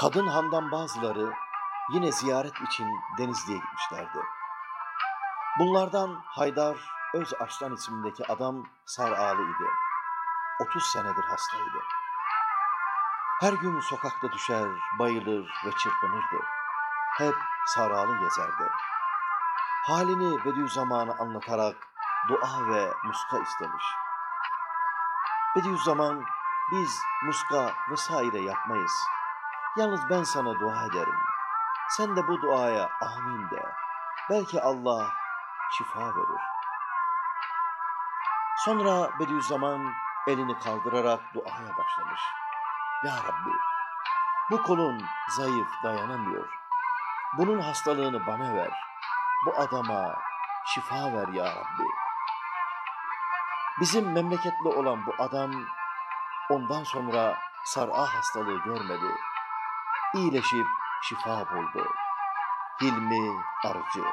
Kadın handan bazıları yine ziyaret için Denizli'ye gitmişlerdi. Bunlardan Haydar Öz Arslan ismindeki adam Sarağlı idi. 30 senedir hastaydı. Her gün sokakta düşer, bayılır ve çırpınırdı. Hep sarağlı gezerdi. Halini Bediüzzaman'a anlatarak dua ve muska istemiş. Bediüzzaman biz muska vesaire yapmayız. Yalnız ben sana dua ederim. Sen de bu duaya amin de. Belki Allah şifa verir. Sonra Bediüzzaman elini kaldırarak duaya başlamış. Ya Rabbi, bu kolun zayıf dayanamıyor. Bunun hastalığını bana ver. Bu adama şifa ver ya Rabbi. Bizim memleketli olan bu adam ondan sonra sar'a hastalığı görmedi. İyileşip şifa buldu. Hilmi Arıcı